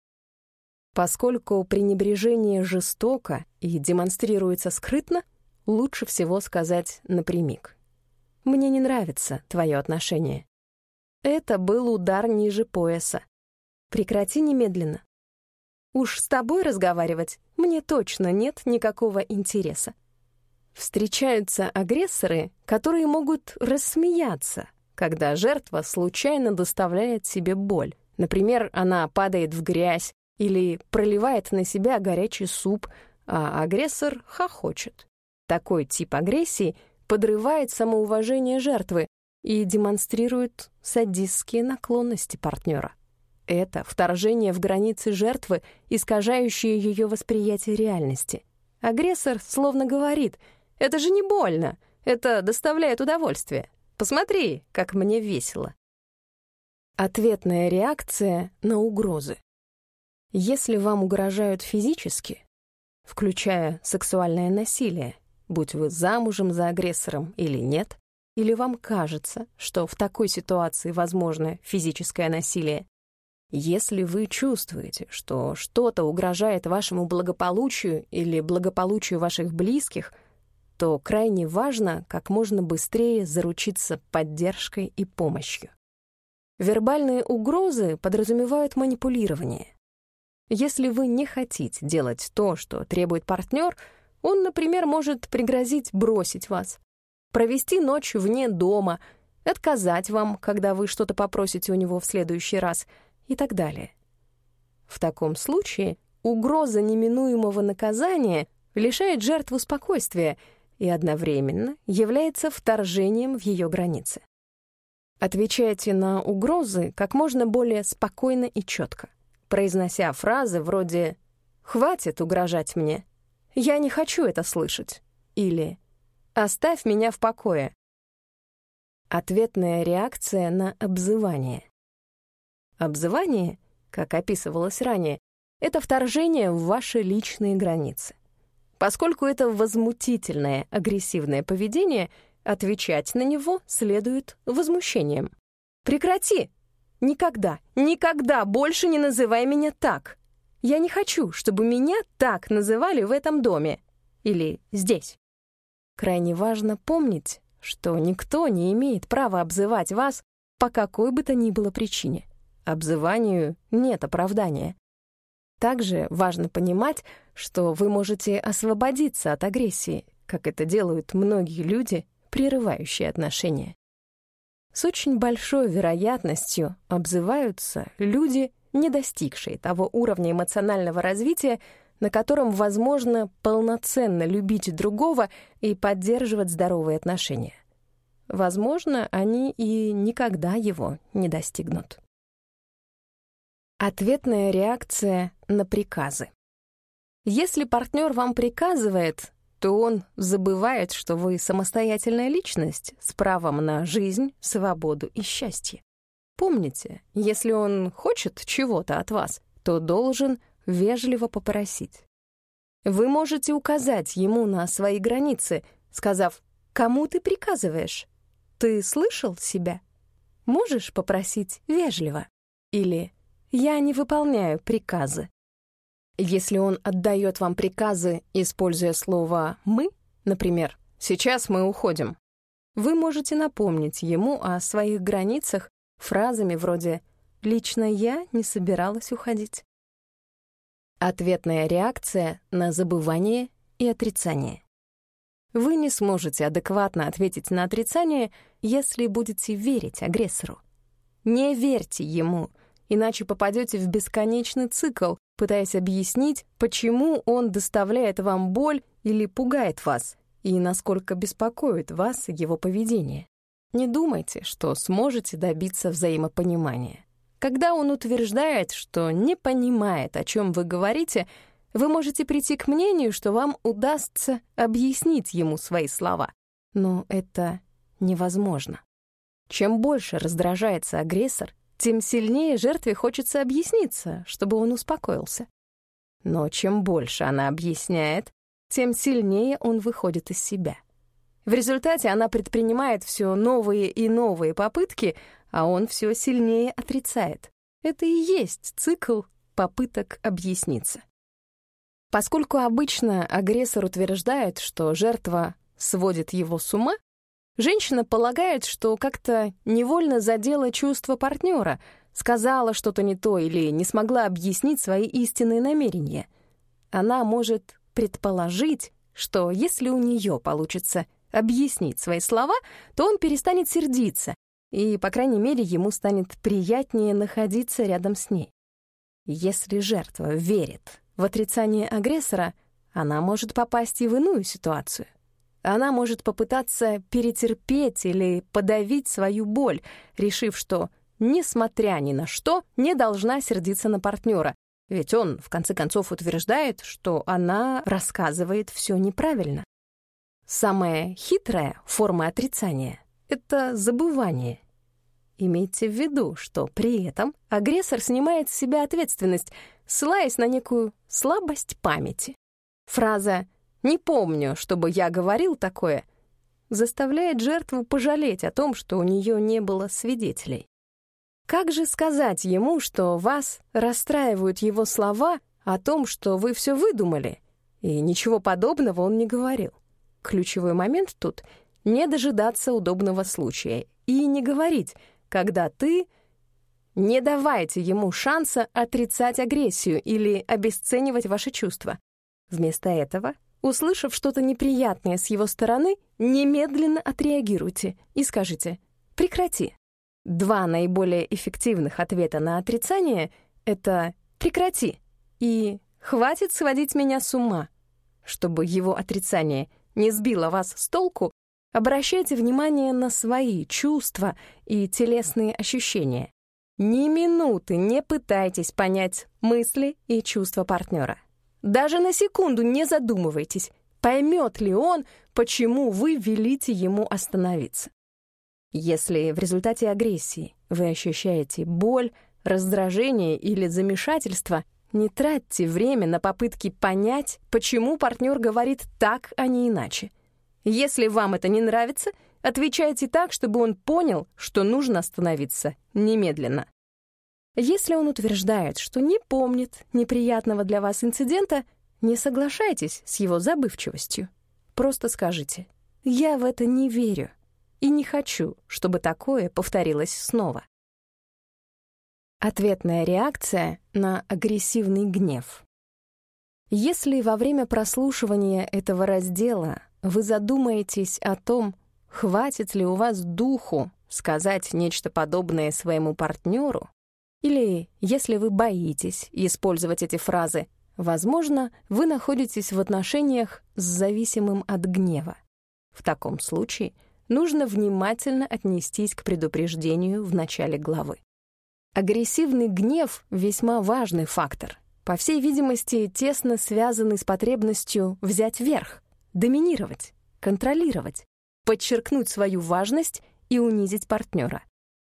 Поскольку пренебрежение жестоко и демонстрируется скрытно, лучше всего сказать напрямик. «Мне не нравится твое отношение». Это был удар ниже пояса. Прекрати немедленно. Уж с тобой разговаривать мне точно нет никакого интереса. Встречаются агрессоры, которые могут рассмеяться, когда жертва случайно доставляет себе боль. Например, она падает в грязь или проливает на себя горячий суп, а агрессор хохочет. Такой тип агрессии подрывает самоуважение жертвы и демонстрирует садистские наклонности партнера. Это вторжение в границы жертвы, искажающее ее восприятие реальности. Агрессор словно говорит «Это же не больно, это доставляет удовольствие. Посмотри, как мне весело». Ответная реакция на угрозы. Если вам угрожают физически, включая сексуальное насилие, будь вы замужем за агрессором или нет, или вам кажется, что в такой ситуации возможно физическое насилие, если вы чувствуете, что что-то угрожает вашему благополучию или благополучию ваших близких, то крайне важно как можно быстрее заручиться поддержкой и помощью. Вербальные угрозы подразумевают манипулирование. Если вы не хотите делать то, что требует партнер, он, например, может пригрозить бросить вас, провести ночь вне дома, отказать вам, когда вы что-то попросите у него в следующий раз — и так далее. В таком случае угроза неминуемого наказания лишает жертву спокойствия и одновременно является вторжением в ее границы. Отвечайте на угрозы как можно более спокойно и четко, произнося фразы вроде «Хватит угрожать мне», «Я не хочу это слышать» или «Оставь меня в покое». Ответная реакция на обзывание. Обзывание, как описывалось ранее, это вторжение в ваши личные границы. Поскольку это возмутительное агрессивное поведение, отвечать на него следует возмущением. «Прекрати! Никогда, никогда больше не называй меня так! Я не хочу, чтобы меня так называли в этом доме или здесь». Крайне важно помнить, что никто не имеет права обзывать вас по какой бы то ни было причине. Обзыванию нет оправдания. Также важно понимать, что вы можете освободиться от агрессии, как это делают многие люди, прерывающие отношения. С очень большой вероятностью обзываются люди, не достигшие того уровня эмоционального развития, на котором возможно полноценно любить другого и поддерживать здоровые отношения. Возможно, они и никогда его не достигнут. Ответная реакция на приказы. Если партнер вам приказывает, то он забывает, что вы самостоятельная личность с правом на жизнь, свободу и счастье. Помните, если он хочет чего-то от вас, то должен вежливо попросить. Вы можете указать ему на свои границы, сказав «Кому ты приказываешь? Ты слышал себя? Можешь попросить вежливо?» Или я не выполняю приказы. Если он отдает вам приказы, используя слово «мы», например, «сейчас мы уходим», вы можете напомнить ему о своих границах фразами вроде «лично я не собиралась уходить». Ответная реакция на забывание и отрицание. Вы не сможете адекватно ответить на отрицание, если будете верить агрессору. Не верьте ему — иначе попадете в бесконечный цикл, пытаясь объяснить, почему он доставляет вам боль или пугает вас, и насколько беспокоит вас его поведение. Не думайте, что сможете добиться взаимопонимания. Когда он утверждает, что не понимает, о чем вы говорите, вы можете прийти к мнению, что вам удастся объяснить ему свои слова. Но это невозможно. Чем больше раздражается агрессор, тем сильнее жертве хочется объясниться, чтобы он успокоился. Но чем больше она объясняет, тем сильнее он выходит из себя. В результате она предпринимает все новые и новые попытки, а он все сильнее отрицает. Это и есть цикл попыток объясниться. Поскольку обычно агрессор утверждает, что жертва сводит его с ума, Женщина полагает, что как-то невольно задела чувство партнера, сказала что-то не то или не смогла объяснить свои истинные намерения. Она может предположить, что если у нее получится объяснить свои слова, то он перестанет сердиться, и, по крайней мере, ему станет приятнее находиться рядом с ней. Если жертва верит в отрицание агрессора, она может попасть и в иную ситуацию. Она может попытаться перетерпеть или подавить свою боль, решив, что, несмотря ни на что, не должна сердиться на партнера, ведь он, в конце концов, утверждает, что она рассказывает все неправильно. Самая хитрая форма отрицания — это забывание. Имейте в виду, что при этом агрессор снимает с себя ответственность, ссылаясь на некую слабость памяти. Фраза «не помню, чтобы я говорил такое» заставляет жертву пожалеть о том, что у нее не было свидетелей. Как же сказать ему, что вас расстраивают его слова о том, что вы все выдумали, и ничего подобного он не говорил? Ключевой момент тут — не дожидаться удобного случая и не говорить, когда ты... Не давайте ему шанса отрицать агрессию или обесценивать ваши чувства. Вместо этого, услышав что-то неприятное с его стороны, немедленно отреагируйте и скажите «прекрати». Два наиболее эффективных ответа на отрицание — это «прекрати» и «хватит сводить меня с ума». Чтобы его отрицание не сбило вас с толку, обращайте внимание на свои чувства и телесные ощущения. Ни минуты не пытайтесь понять мысли и чувства партнера. Даже на секунду не задумывайтесь, поймет ли он, почему вы велите ему остановиться. Если в результате агрессии вы ощущаете боль, раздражение или замешательство, не тратьте время на попытки понять, почему партнер говорит так, а не иначе. Если вам это не нравится, отвечайте так, чтобы он понял, что нужно остановиться немедленно. Если он утверждает, что не помнит неприятного для вас инцидента, не соглашайтесь с его забывчивостью. Просто скажите «Я в это не верю» и не хочу, чтобы такое повторилось снова. Ответная реакция на агрессивный гнев. Если во время прослушивания этого раздела вы задумаетесь о том, хватит ли у вас духу сказать нечто подобное своему партнеру, или если вы боитесь использовать эти фразы, возможно, вы находитесь в отношениях с зависимым от гнева. В таком случае нужно внимательно отнестись к предупреждению в начале главы. Агрессивный гнев — весьма важный фактор. По всей видимости, тесно связанный с потребностью взять верх, доминировать, контролировать, подчеркнуть свою важность и унизить партнера.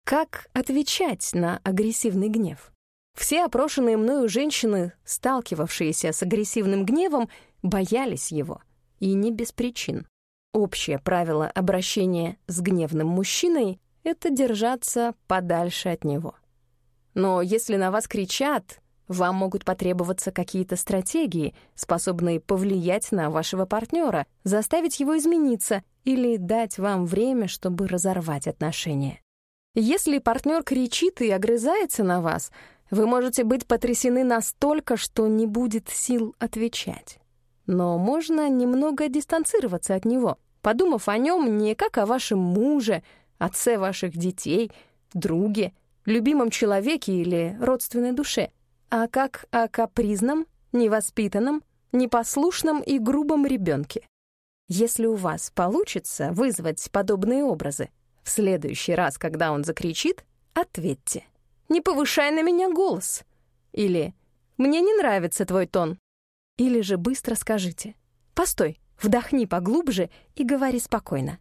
Как отвечать на агрессивный гнев? Все опрошенные мною женщины, сталкивавшиеся с агрессивным гневом, боялись его, и не без причин. Общее правило обращения с гневным мужчиной — это держаться подальше от него. Но если на вас кричат, вам могут потребоваться какие-то стратегии, способные повлиять на вашего партнера, заставить его измениться или дать вам время, чтобы разорвать отношения. Если партнер кричит и огрызается на вас, вы можете быть потрясены настолько, что не будет сил отвечать. Но можно немного дистанцироваться от него, подумав о нем не как о вашем муже, отце ваших детей, друге, любимом человеке или родственной душе, а как о капризном, невоспитанном, непослушном и грубом ребенке. Если у вас получится вызвать подобные образы, в следующий раз, когда он закричит, ответьте. «Не повышай на меня голос!» Или «Мне не нравится твой тон!» Или же быстро скажите «Постой, вдохни поглубже и говори спокойно».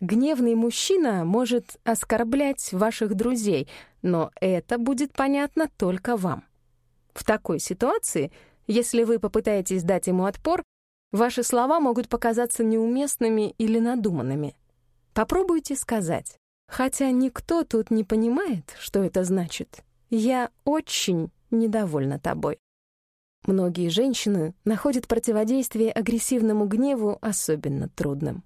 Гневный мужчина может оскорблять ваших друзей, но это будет понятно только вам. В такой ситуации, если вы попытаетесь дать ему отпор, ваши слова могут показаться неуместными или надуманными. Попробуйте сказать, хотя никто тут не понимает, что это значит. Я очень недовольна тобой. Многие женщины находят противодействие агрессивному гневу особенно трудным.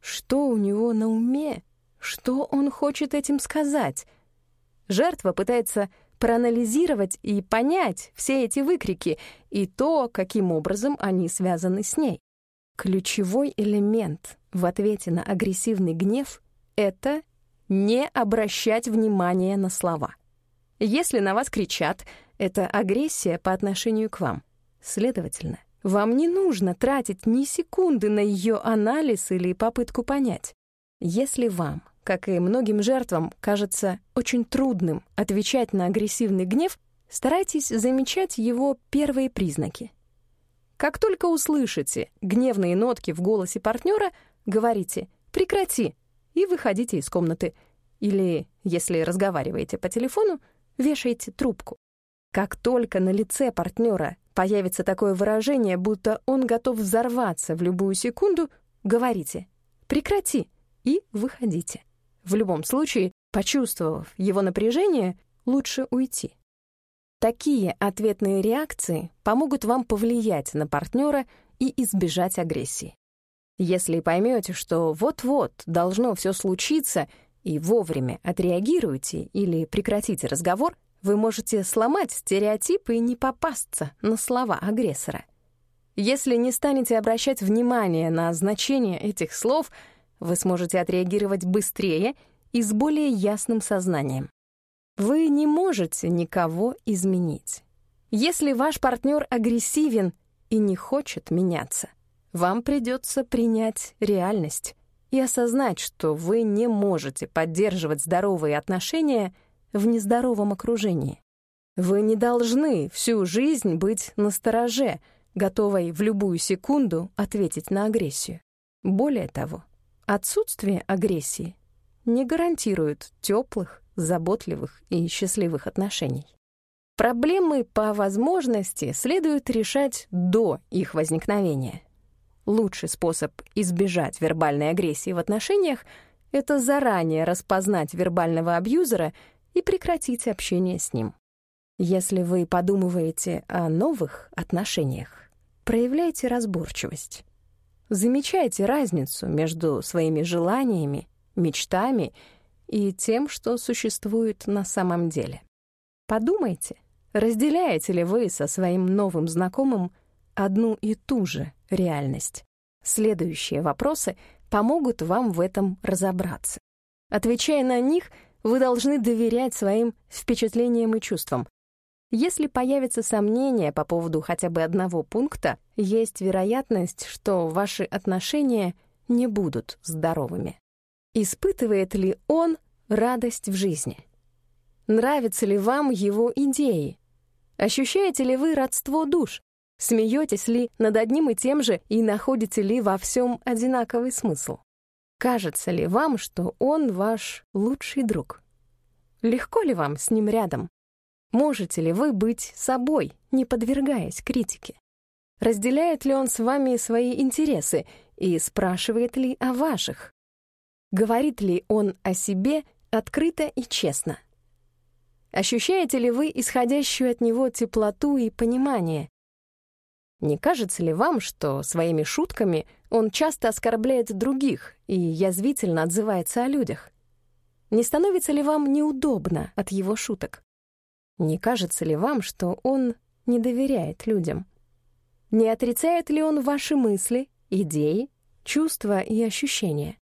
Что у него на уме? Что он хочет этим сказать? Жертва пытается проанализировать и понять все эти выкрики и то, каким образом они связаны с ней. Ключевой элемент в ответе на агрессивный гнев — это не обращать внимания на слова. Если на вас кричат, это агрессия по отношению к вам. Следовательно, вам не нужно тратить ни секунды на ее анализ или попытку понять. Если вам, как и многим жертвам, кажется очень трудным отвечать на агрессивный гнев, старайтесь замечать его первые признаки. Как только услышите гневные нотки в голосе партнера, говорите «прекрати» и выходите из комнаты. Или, если разговариваете по телефону, вешайте трубку. Как только на лице партнера появится такое выражение, будто он готов взорваться в любую секунду, говорите «прекрати» и выходите. В любом случае, почувствовав его напряжение, лучше уйти. Такие ответные реакции помогут вам повлиять на партнера и избежать агрессии. Если поймете, что вот-вот должно все случиться, и вовремя отреагируете или прекратите разговор, вы можете сломать стереотипы и не попасться на слова агрессора. Если не станете обращать внимание на значение этих слов, вы сможете отреагировать быстрее и с более ясным сознанием. Вы не можете никого изменить. Если ваш партнер агрессивен и не хочет меняться, вам придется принять реальность и осознать, что вы не можете поддерживать здоровые отношения — в нездоровом окружении. Вы не должны всю жизнь быть настороже, готовой в любую секунду ответить на агрессию. Более того, отсутствие агрессии не гарантирует теплых, заботливых и счастливых отношений. Проблемы по возможности следует решать до их возникновения. Лучший способ избежать вербальной агрессии в отношениях — это заранее распознать вербального абьюзера и прекратить общение с ним. Если вы подумываете о новых отношениях, проявляйте разборчивость. Замечайте разницу между своими желаниями, мечтами и тем, что существует на самом деле. Подумайте, разделяете ли вы со своим новым знакомым одну и ту же реальность. Следующие вопросы помогут вам в этом разобраться. Отвечая на них — вы должны доверять своим впечатлениям и чувствам. Если появится сомнение по поводу хотя бы одного пункта, есть вероятность, что ваши отношения не будут здоровыми. Испытывает ли он радость в жизни? Нравятся ли вам его идеи? Ощущаете ли вы родство душ? Смеетесь ли над одним и тем же и находите ли во всем одинаковый смысл? Кажется ли вам, что он ваш лучший друг? Легко ли вам с ним рядом? Можете ли вы быть собой, не подвергаясь критике? Разделяет ли он с вами свои интересы и спрашивает ли о ваших? Говорит ли он о себе открыто и честно? Ощущаете ли вы исходящую от него теплоту и понимание? Не кажется ли вам, что своими шутками он часто оскорбляет других и язвительно отзывается о людях? Не становится ли вам неудобно от его шуток? Не кажется ли вам, что он не доверяет людям? Не отрицает ли он ваши мысли, идеи, чувства и ощущения?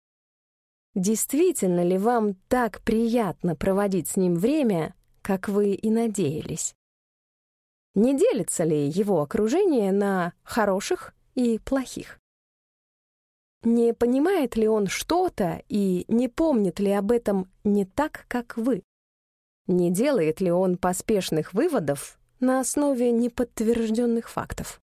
Действительно ли вам так приятно проводить с ним время, как вы и надеялись? Не делится ли его окружение на хороших и плохих? Не понимает ли он что-то и не помнит ли об этом не так, как вы? Не делает ли он поспешных выводов на основе неподтвержденных фактов?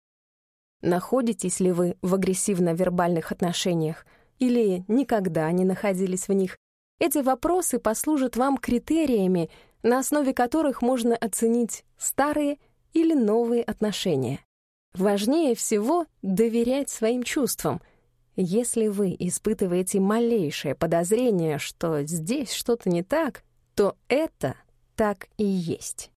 Находитесь ли вы в агрессивно-вербальных отношениях или никогда не находились в них? Эти вопросы послужат вам критериями, на основе которых можно оценить старые или новые отношения. Важнее всего доверять своим чувствам. Если вы испытываете малейшее подозрение, что здесь что-то не так, то это так и есть.